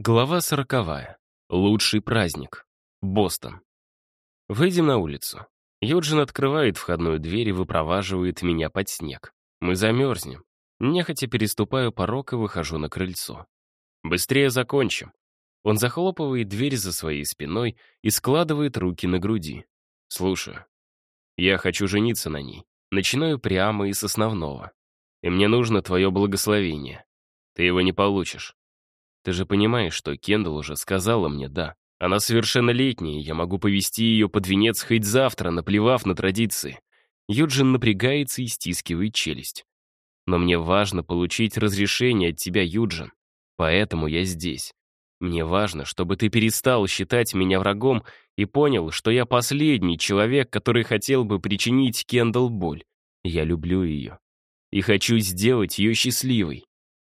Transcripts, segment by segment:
Глава сороковая. Лучший праздник. Бостон. Выйдем на улицу. Юджин открывает входную дверь и выпроваживает меня под снег. Мы замерзнем. Нехотя переступаю порог и выхожу на крыльцо. Быстрее закончим. Он захлопывает дверь за своей спиной и складывает руки на груди. Слушаю. Я хочу жениться на ней. Начинаю прямо и с основного. И мне нужно твое благословение. Ты его не получишь. Ты же понимаешь, что Кендалл уже сказала мне «да». Она совершеннолетняя, я могу повести ее под венец хоть завтра, наплевав на традиции. Юджин напрягается и стискивает челюсть. Но мне важно получить разрешение от тебя, Юджин. Поэтому я здесь. Мне важно, чтобы ты перестал считать меня врагом и понял, что я последний человек, который хотел бы причинить Кендалл боль. Я люблю ее. И хочу сделать ее счастливой.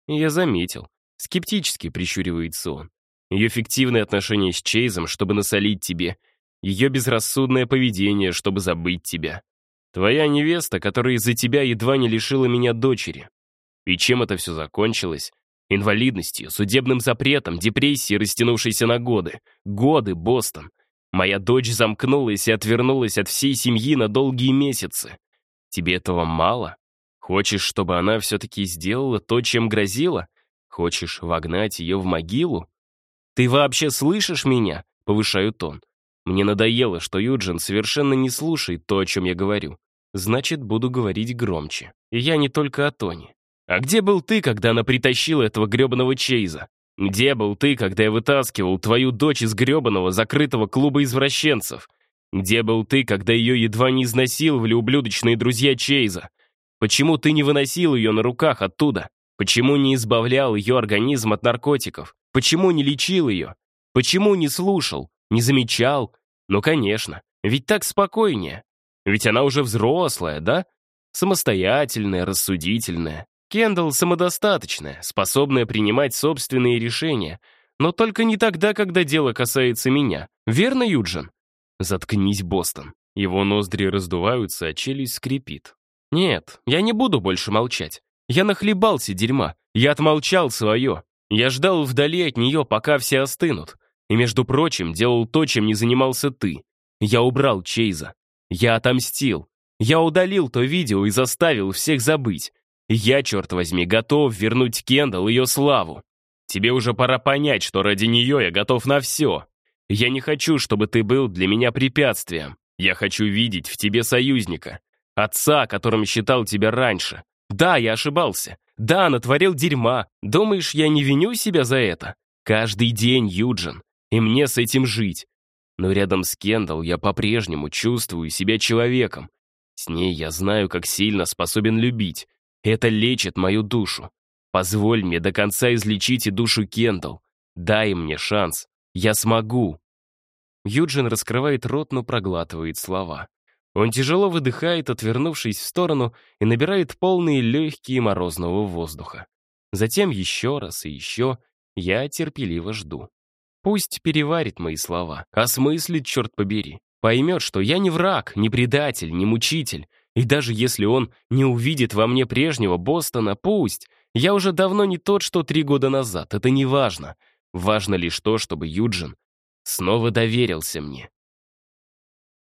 Я заметил, Скептически прищуривается он. Ее фиктивные отношения с Чейзом, чтобы насолить тебе. Ее безрассудное поведение, чтобы забыть тебя. Твоя невеста, которая из-за тебя едва не лишила меня дочери. И чем это все закончилось? Инвалидностью, судебным запретом, депрессией, растянувшейся на годы. Годы, Бостон. Моя дочь замкнулась и отвернулась от всей семьи на долгие месяцы. Тебе этого мало? Хочешь, чтобы она все-таки сделала то, чем грозила? Хочешь вогнать ее в могилу? Ты вообще слышишь меня? Повышаю тон. Мне надоело, что Юджин совершенно не слушает то, о чем я говорю. Значит, буду говорить громче. И я не только о Тоне. А где был ты, когда она притащила этого гребаного Чейза? Где был ты, когда я вытаскивал твою дочь из гребаного закрытого клуба извращенцев? Где был ты, когда ее едва не изнасиловали ублюдочные друзья Чейза? Почему ты не выносил ее на руках оттуда? Почему не избавлял ее организм от наркотиков? Почему не лечил ее? Почему не слушал? Не замечал? Ну, конечно, ведь так спокойнее. Ведь она уже взрослая, да? Самостоятельная, рассудительная. Кендалл самодостаточная, способная принимать собственные решения, но только не тогда, когда дело касается меня. Верно, Юджин? Заткнись, Бостон. Его ноздри раздуваются, а челюсть скрипит. Нет, я не буду больше молчать. Я нахлебался дерьма, я отмолчал свое. Я ждал вдали от нее, пока все остынут. И, между прочим, делал то, чем не занимался ты. Я убрал Чейза. Я отомстил. Я удалил то видео и заставил всех забыть. Я, черт возьми, готов вернуть Кендалл ее славу. Тебе уже пора понять, что ради нее я готов на все. Я не хочу, чтобы ты был для меня препятствием. Я хочу видеть в тебе союзника. Отца, которым считал тебя раньше. Да, я ошибался. Да, натворил дерьма. Думаешь, я не виню себя за это? Каждый день, Юджин. И мне с этим жить. Но рядом с Кендалл я по-прежнему чувствую себя человеком. С ней я знаю, как сильно способен любить. Это лечит мою душу. Позволь мне до конца излечить и душу Кендалл. Дай мне шанс. Я смогу. Юджин раскрывает рот, но проглатывает слова. Он тяжело выдыхает, отвернувшись в сторону, и набирает полные легкие морозного воздуха. Затем еще раз и еще я терпеливо жду. Пусть переварит мои слова, осмыслит, черт побери. Поймет, что я не враг, не предатель, не мучитель. И даже если он не увидит во мне прежнего Бостона, пусть. Я уже давно не тот, что три года назад, это не важно. Важно лишь то, чтобы Юджин снова доверился мне.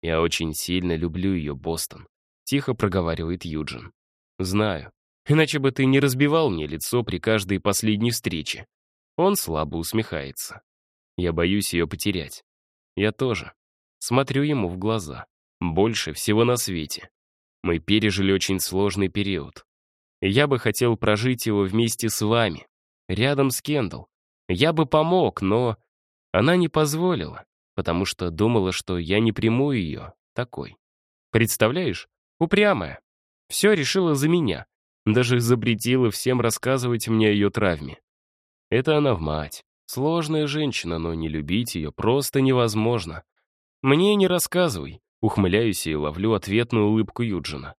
«Я очень сильно люблю ее, Бостон», — тихо проговаривает Юджин. «Знаю. Иначе бы ты не разбивал мне лицо при каждой последней встрече». Он слабо усмехается. «Я боюсь ее потерять. Я тоже. Смотрю ему в глаза. Больше всего на свете. Мы пережили очень сложный период. Я бы хотел прожить его вместе с вами, рядом с Кендалл. Я бы помог, но она не позволила потому что думала, что я не приму ее, такой. Представляешь, упрямая. Все решила за меня. Даже изобретила всем рассказывать мне о ее травме. Это она в мать. Сложная женщина, но не любить ее просто невозможно. Мне не рассказывай. Ухмыляюсь и ловлю ответную улыбку Юджина.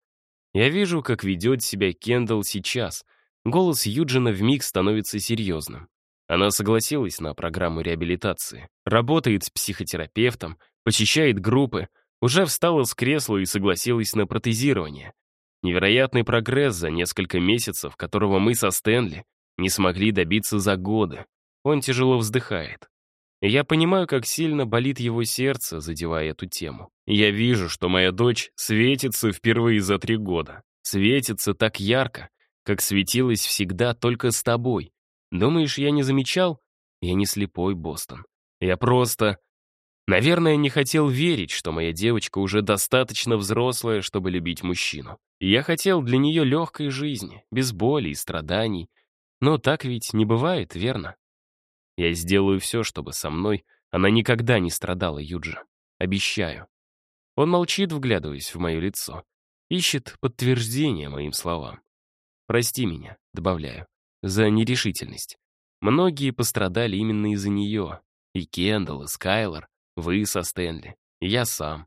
Я вижу, как ведет себя Кендалл сейчас. Голос Юджина вмиг становится серьезным. Она согласилась на программу реабилитации, работает с психотерапевтом, посещает группы, уже встала с кресла и согласилась на протезирование. Невероятный прогресс за несколько месяцев, которого мы со Стэнли не смогли добиться за годы. Он тяжело вздыхает. Я понимаю, как сильно болит его сердце, задевая эту тему. Я вижу, что моя дочь светится впервые за три года. Светится так ярко, как светилась всегда только с тобой. Думаешь, я не замечал? Я не слепой, Бостон. Я просто... Наверное, не хотел верить, что моя девочка уже достаточно взрослая, чтобы любить мужчину. Я хотел для нее легкой жизни, без боли и страданий. Но так ведь не бывает, верно? Я сделаю все, чтобы со мной она никогда не страдала, Юджи. Обещаю. Он молчит, вглядываясь в мое лицо. Ищет подтверждение моим словам. «Прости меня», — добавляю за нерешительность. Многие пострадали именно из-за нее. И Кендалл, и Скайлор, вы со Стэнли, я сам.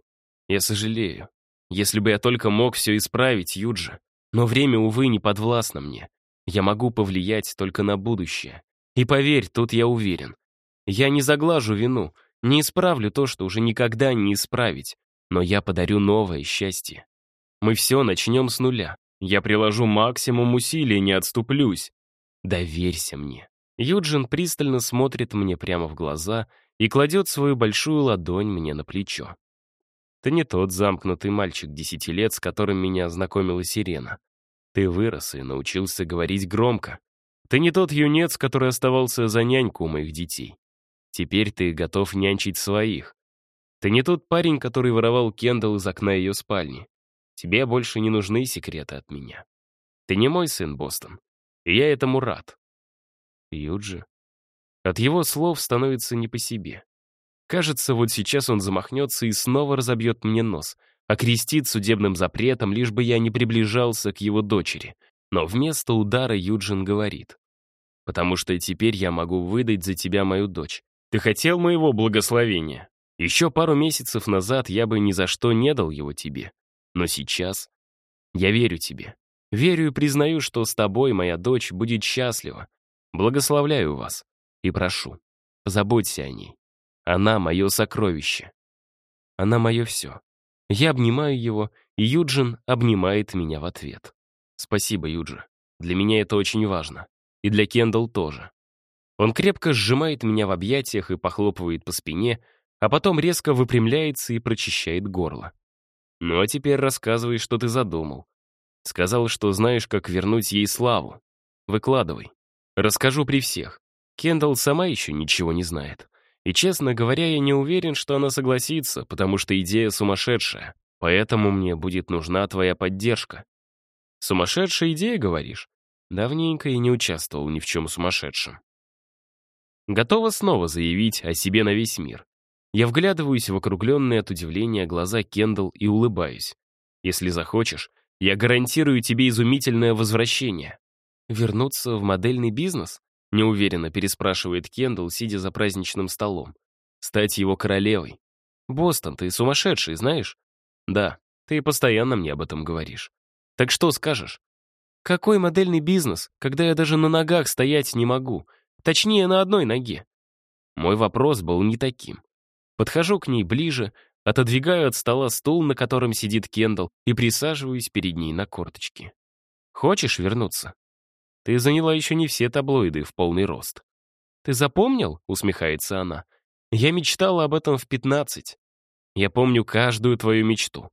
Я сожалею. Если бы я только мог все исправить, Юджи. Но время, увы, не подвластно мне. Я могу повлиять только на будущее. И поверь, тут я уверен. Я не заглажу вину, не исправлю то, что уже никогда не исправить, но я подарю новое счастье. Мы все начнем с нуля. Я приложу максимум усилий, не отступлюсь. Доверься мне. Юджин пристально смотрит мне прямо в глаза и кладет свою большую ладонь мне на плечо. Ты не тот замкнутый мальчик десяти лет, с которым меня ознакомила Сирена. Ты вырос и научился говорить громко. Ты не тот юнец, который оставался за няньку у моих детей. Теперь ты готов нянчить своих. Ты не тот парень, который воровал Кендалл из окна ее спальни. Тебе больше не нужны секреты от меня. Ты не мой сын, Бостон. И я этому рад. Юджи. От его слов становится не по себе. Кажется, вот сейчас он замахнется и снова разобьет мне нос, окрестит судебным запретом, лишь бы я не приближался к его дочери. Но вместо удара Юджин говорит. «Потому что теперь я могу выдать за тебя мою дочь. Ты хотел моего благословения? Еще пару месяцев назад я бы ни за что не дал его тебе. Но сейчас я верю тебе. Верю и признаю, что с тобой моя дочь будет счастлива. Благословляю вас и прошу, заботься о ней. Она — мое сокровище. Она — мое все. Я обнимаю его, и Юджин обнимает меня в ответ. Спасибо, Юджи. Для меня это очень важно. И для Кендалл тоже. Он крепко сжимает меня в объятиях и похлопывает по спине, а потом резко выпрямляется и прочищает горло. «Ну а теперь рассказывай, что ты задумал сказал, что знаешь, как вернуть ей славу. Выкладывай. Расскажу при всех. Кендалл сама еще ничего не знает. И, честно говоря, я не уверен, что она согласится, потому что идея сумасшедшая. Поэтому мне будет нужна твоя поддержка. Сумасшедшая идея, говоришь? Давненько я не участвовал ни в чем сумасшедшем. Готова снова заявить о себе на весь мир. Я вглядываюсь в округленные от удивления глаза Кендалл и улыбаюсь. Если захочешь, я гарантирую тебе изумительное возвращение. Вернуться в модельный бизнес? Неуверенно переспрашивает Кендалл, сидя за праздничным столом. Стать его королевой. Бостон, ты сумасшедший, знаешь? Да, ты постоянно мне об этом говоришь. Так что скажешь? Какой модельный бизнес, когда я даже на ногах стоять не могу? Точнее, на одной ноге. Мой вопрос был не таким. Подхожу к ней ближе, Отодвигаю от стола стул, на котором сидит Кендалл, и присаживаюсь перед ней на корточки. «Хочешь вернуться?» «Ты заняла еще не все таблоиды в полный рост». «Ты запомнил?» — усмехается она. «Я мечтала об этом в 15. Я помню каждую твою мечту.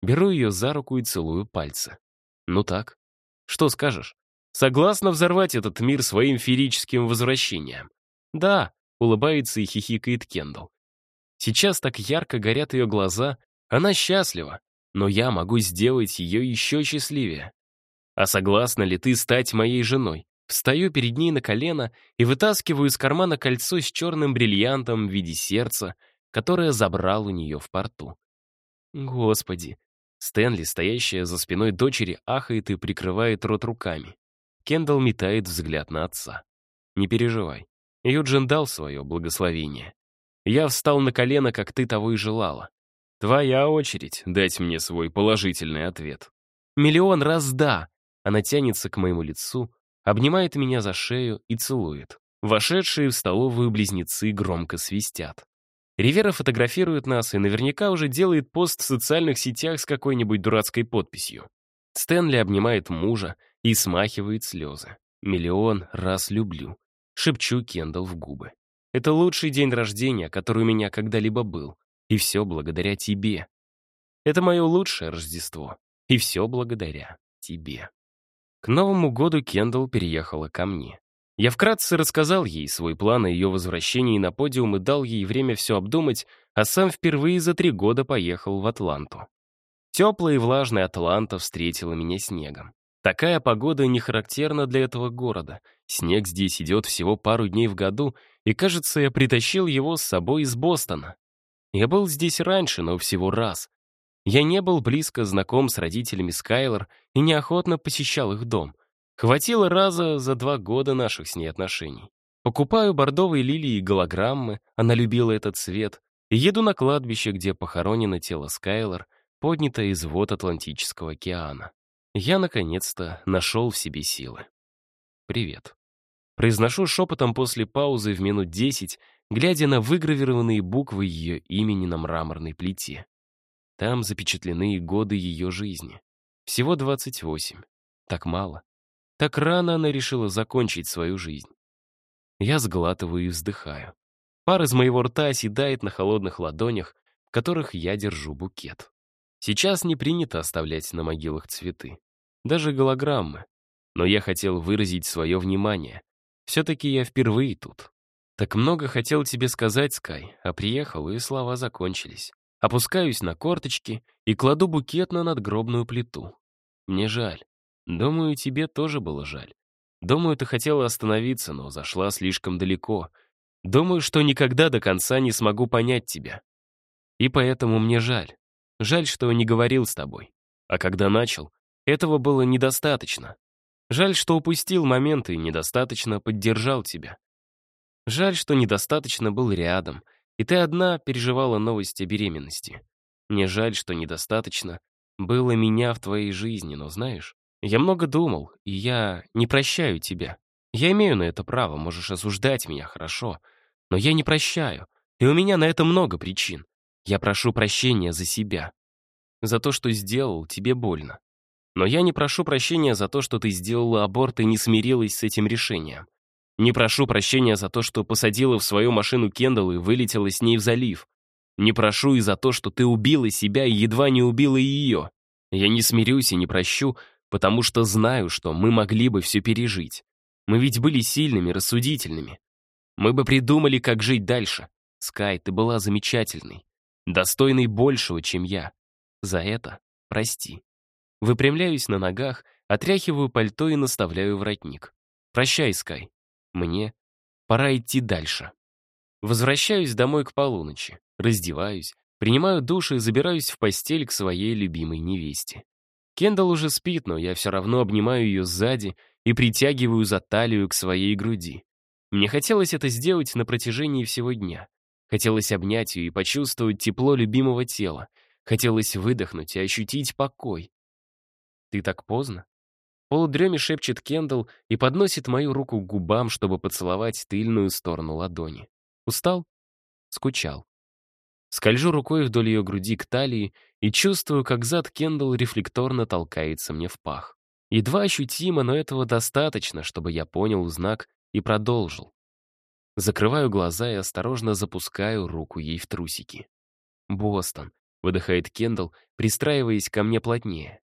Беру ее за руку и целую пальцы. Ну так? Что скажешь? Согласна взорвать этот мир своим ферическим возвращением?» «Да», — улыбается и хихикает Кендалл. Сейчас так ярко горят ее глаза, она счастлива, но я могу сделать ее еще счастливее. А согласна ли ты стать моей женой? Встаю перед ней на колено и вытаскиваю из кармана кольцо с черным бриллиантом в виде сердца, которое забрал у нее в порту. Господи. Стэнли, стоящая за спиной дочери, ахает и прикрывает рот руками. Кендалл метает взгляд на отца. Не переживай. Юджин дал свое благословение. Я встал на колено, как ты того и желала. Твоя очередь дать мне свой положительный ответ. Миллион раз да. Она тянется к моему лицу, обнимает меня за шею и целует. Вошедшие в столовую близнецы громко свистят. Ривера фотографирует нас и наверняка уже делает пост в социальных сетях с какой-нибудь дурацкой подписью. Стэнли обнимает мужа и смахивает слезы. «Миллион раз люблю», — шепчу Кендалл в губы. Это лучший день рождения, который у меня когда-либо был. И все благодаря тебе. Это мое лучшее Рождество. И все благодаря тебе. К Новому году Кендалл переехала ко мне. Я вкратце рассказал ей свой план о ее возвращении на подиум и дал ей время все обдумать, а сам впервые за три года поехал в Атланту. Теплая и влажная Атланта встретила меня снегом. Такая погода не характерна для этого города — Снег здесь идет всего пару дней в году, и, кажется, я притащил его с собой из Бостона. Я был здесь раньше, но всего раз. Я не был близко знаком с родителями Скайлор и неохотно посещал их дом. Хватило раза за два года наших с ней отношений. Покупаю бордовые лилии и голограммы, она любила этот цвет, и еду на кладбище, где похоронено тело Скайлор, поднятое из вод Атлантического океана. Я, наконец-то, нашел в себе силы. Привет. Произношу шепотом после паузы в минут десять, глядя на выгравированные буквы ее имени на мраморной плите. Там запечатлены годы ее жизни. Всего 28. Так мало. Так рано она решила закончить свою жизнь. Я сглатываю и вздыхаю. Пар из моего рта оседает на холодных ладонях, в которых я держу букет. Сейчас не принято оставлять на могилах цветы. Даже голограммы. Но я хотел выразить свое внимание, все-таки я впервые тут. Так много хотел тебе сказать, Скай, а приехал, и слова закончились. Опускаюсь на корточки и кладу букет на надгробную плиту. Мне жаль. Думаю, тебе тоже было жаль. Думаю, ты хотела остановиться, но зашла слишком далеко. Думаю, что никогда до конца не смогу понять тебя. И поэтому мне жаль. Жаль, что не говорил с тобой. А когда начал, этого было недостаточно. Жаль, что упустил момент и недостаточно поддержал тебя. Жаль, что недостаточно был рядом, и ты одна переживала новости беременности. Мне жаль, что недостаточно было меня в твоей жизни, но знаешь, я много думал, и я не прощаю тебя. Я имею на это право, можешь осуждать меня, хорошо, но я не прощаю, и у меня на это много причин. Я прошу прощения за себя, за то, что сделал тебе больно, но я не прошу прощения за то, что ты сделала аборт и не смирилась с этим решением. Не прошу прощения за то, что посадила в свою машину Кендалл и вылетела с ней в залив. Не прошу и за то, что ты убила себя и едва не убила ее. Я не смирюсь и не прощу, потому что знаю, что мы могли бы все пережить. Мы ведь были сильными, рассудительными. Мы бы придумали, как жить дальше. Скай, ты была замечательной, достойной большего, чем я. За это прости. Выпрямляюсь на ногах, отряхиваю пальто и наставляю воротник. «Прощай, Скай. Мне пора идти дальше». Возвращаюсь домой к полуночи, раздеваюсь, принимаю душ и забираюсь в постель к своей любимой невесте. Кендалл уже спит, но я все равно обнимаю ее сзади и притягиваю за талию к своей груди. Мне хотелось это сделать на протяжении всего дня. Хотелось обнять ее и почувствовать тепло любимого тела. Хотелось выдохнуть и ощутить покой. «Ты так поздно?» Полудреме шепчет Кендалл и подносит мою руку к губам, чтобы поцеловать тыльную сторону ладони. Устал? Скучал. Скольжу рукой вдоль ее груди к талии и чувствую, как зад Кендалл рефлекторно толкается мне в пах. Едва ощутимо, но этого достаточно, чтобы я понял знак и продолжил. Закрываю глаза и осторожно запускаю руку ей в трусики. «Бостон», — выдыхает Кендалл, пристраиваясь ко мне плотнее.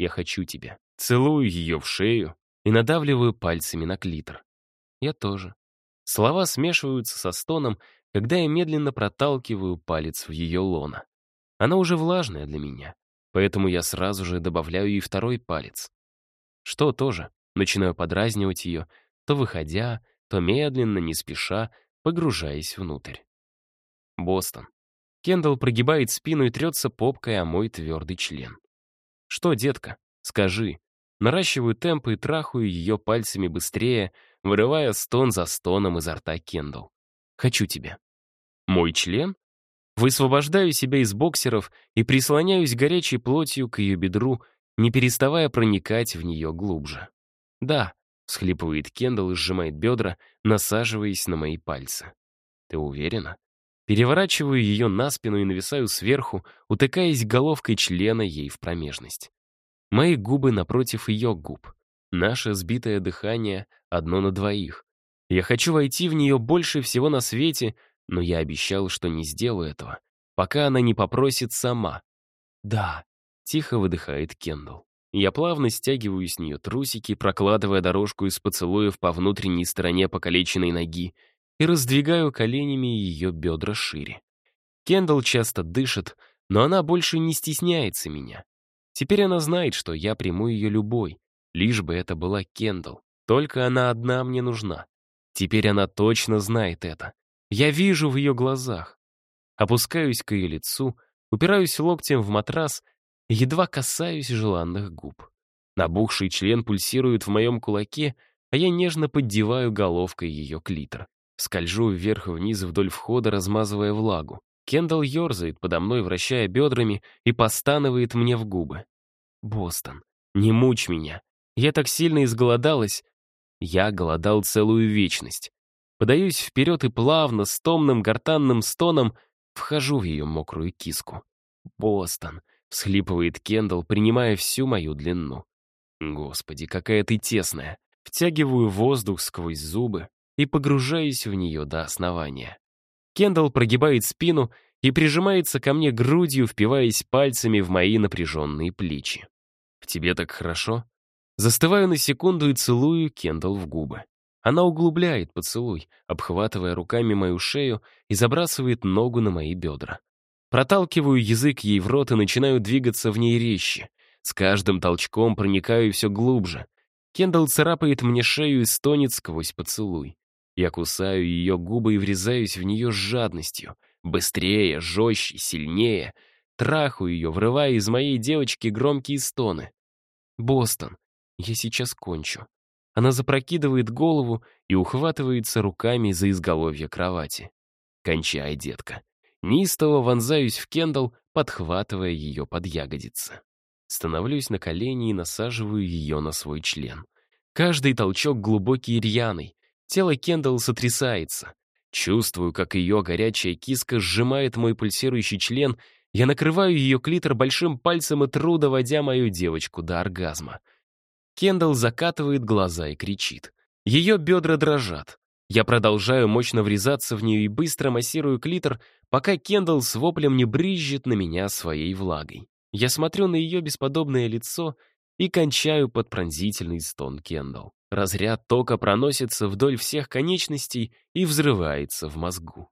Я хочу тебя. Целую ее в шею и надавливаю пальцами на клитор. Я тоже. Слова смешиваются со стоном, когда я медленно проталкиваю палец в ее лоно. Она уже влажная для меня, поэтому я сразу же добавляю и второй палец. Что тоже, начинаю подразнивать ее, то выходя, то медленно, не спеша, погружаясь внутрь. Бостон. Кендалл прогибает спину и трется попкой о мой твердый член. «Что, детка? Скажи». Наращиваю темп и трахаю ее пальцами быстрее, вырывая стон за стоном изо рта Кендалл. «Хочу тебя». «Мой член?» Высвобождаю себя из боксеров и прислоняюсь горячей плотью к ее бедру, не переставая проникать в нее глубже. «Да», — схлипывает Кендалл и сжимает бедра, насаживаясь на мои пальцы. «Ты уверена?» Переворачиваю ее на спину и нависаю сверху, утыкаясь головкой члена ей в промежность. Мои губы напротив ее губ. Наше сбитое дыхание одно на двоих. Я хочу войти в нее больше всего на свете, но я обещал, что не сделаю этого, пока она не попросит сама. «Да», — тихо выдыхает Кендалл. Я плавно стягиваю с нее трусики, прокладывая дорожку из поцелуев по внутренней стороне покалеченной ноги — и раздвигаю коленями ее бедра шире. Кендалл часто дышит, но она больше не стесняется меня. Теперь она знает, что я приму ее любой, лишь бы это была Кендалл. Только она одна мне нужна. Теперь она точно знает это. Я вижу в ее глазах. Опускаюсь к ее лицу, упираюсь локтем в матрас, едва касаюсь желанных губ. Набухший член пульсирует в моем кулаке, а я нежно поддеваю головкой ее клитор скольжу вверх и вниз вдоль входа, размазывая влагу. Кендалл ерзает подо мной, вращая бедрами, и постанывает мне в губы. «Бостон, не мучь меня. Я так сильно изголодалась». Я голодал целую вечность. Подаюсь вперед и плавно, с томным гортанным стоном, вхожу в ее мокрую киску. «Бостон», — всхлипывает Кендалл, принимая всю мою длину. «Господи, какая ты тесная». Втягиваю воздух сквозь зубы, и погружаюсь в нее до основания. Кендалл прогибает спину и прижимается ко мне грудью, впиваясь пальцами в мои напряженные плечи. «В тебе так хорошо?» Застываю на секунду и целую Кендалл в губы. Она углубляет поцелуй, обхватывая руками мою шею и забрасывает ногу на мои бедра. Проталкиваю язык ей в рот и начинаю двигаться в ней резче. С каждым толчком проникаю все глубже. Кендалл царапает мне шею и стонет сквозь поцелуй. Я кусаю ее губы и врезаюсь в нее с жадностью. Быстрее, жестче, сильнее. Трахаю ее, врывая из моей девочки громкие стоны. «Бостон, я сейчас кончу». Она запрокидывает голову и ухватывается руками за изголовье кровати. «Кончай, детка». Неистово вонзаюсь в Кендалл, подхватывая ее под ягодицы. Становлюсь на колени и насаживаю ее на свой член. Каждый толчок глубокий и рьяный, Тело Кендалл сотрясается. Чувствую, как ее горячая киска сжимает мой пульсирующий член, я накрываю ее клитор большим пальцем и тру, доводя мою девочку до оргазма. Кендалл закатывает глаза и кричит. Ее бедра дрожат. Я продолжаю мощно врезаться в нее и быстро массирую клитор, пока Кендалл с воплем не брызжет на меня своей влагой. Я смотрю на ее бесподобное лицо и кончаю под пронзительный стон Кендалл. Разряд тока проносится вдоль всех конечностей и взрывается в мозгу.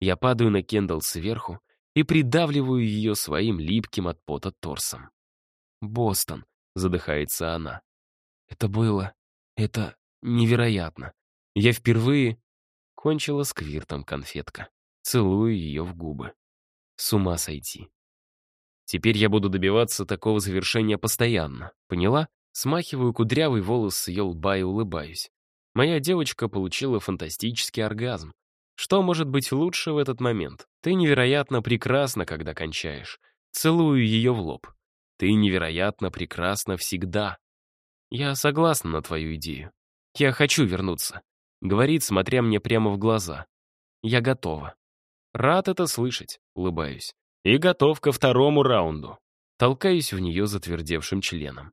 Я падаю на Кендалл сверху и придавливаю ее своим липким от пота торсом. «Бостон», — задыхается она. «Это было... это невероятно. Я впервые...» Кончила с конфетка. Целую ее в губы. С ума сойти. Теперь я буду добиваться такого завершения постоянно, поняла? Смахиваю кудрявый волос с ее лба и улыбаюсь. Моя девочка получила фантастический оргазм. Что может быть лучше в этот момент? Ты невероятно прекрасна, когда кончаешь. Целую ее в лоб. Ты невероятно прекрасна всегда. Я согласна на твою идею. Я хочу вернуться. Говорит, смотря мне прямо в глаза. Я готова. Рад это слышать, улыбаюсь. И готов ко второму раунду. Толкаюсь в нее затвердевшим членом.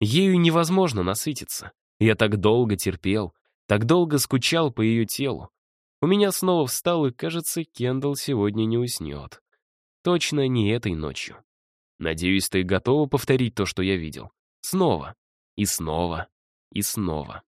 Ею невозможно насытиться. Я так долго терпел, так долго скучал по ее телу. У меня снова встал, и, кажется, Кендалл сегодня не уснет. Точно не этой ночью. Надеюсь, ты готова повторить то, что я видел. Снова. И снова. И снова.